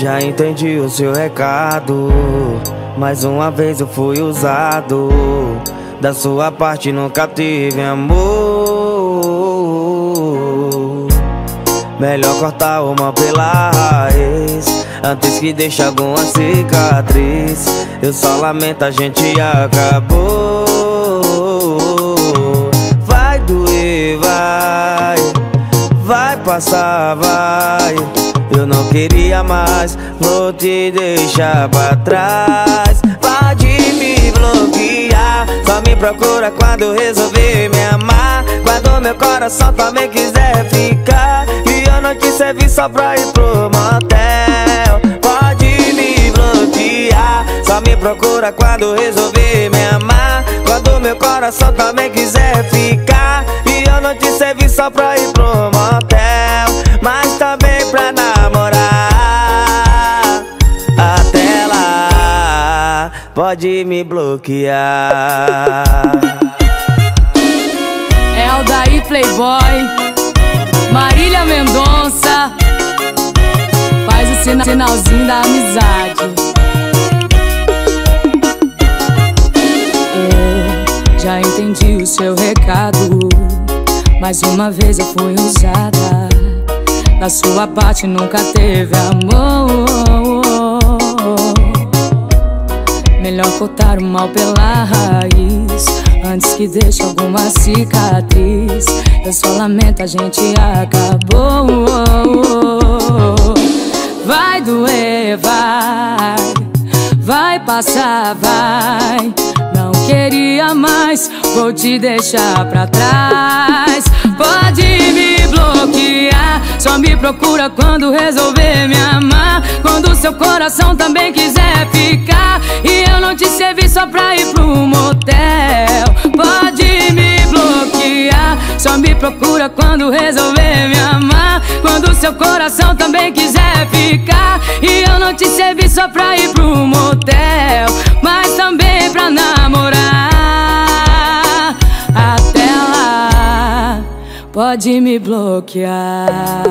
Já entendi o seu recado. Mais uma vez eu fui usado. Da sua parte nunca tive amor. Melhor cortar uma pela raiz. Antes que deixe alguma cicatriz. Eu só lamento, a gente acabou. Vai doer, vai. Vai passar, vai. Eu não queria mais, vou te deixar pra trás. Pode me bloquear, só me procura quando resolver me amar. Quando meu coração também quiser ficar. E eu não te servi só pra ir pro motel. Pode me bloquear, só me procura quando resolver me amar. Quando meu coração também quiser ficar. E eu não te servi só pra ir pro motel. Mas também pode me bloquear. É daí Playboy, Marília Mendonça. Faz o sina sinalzinho da amizade. Eu já entendi o seu recado. Mais uma vez eu fui usada. Da sua parte nunca teve amor. Cortar o mal pela raiz. Antes que deixe alguma cicatriz. Eu só lamento, a gente acabou. Vai doer, vai. Vai passar, vai. Não queria mais. Vou te deixar pra trás. Pode me bloquear. Só me procura quando resolver me amar. Quando seu coração também quiser só pra ir pro motel. Pode me bloquear Só me procura quando resolver me amar. Quando seu coração também quiser ficar. E eu não te servi só pra ir pro motel Mas também pra namorar. Até lá Pode me bloquear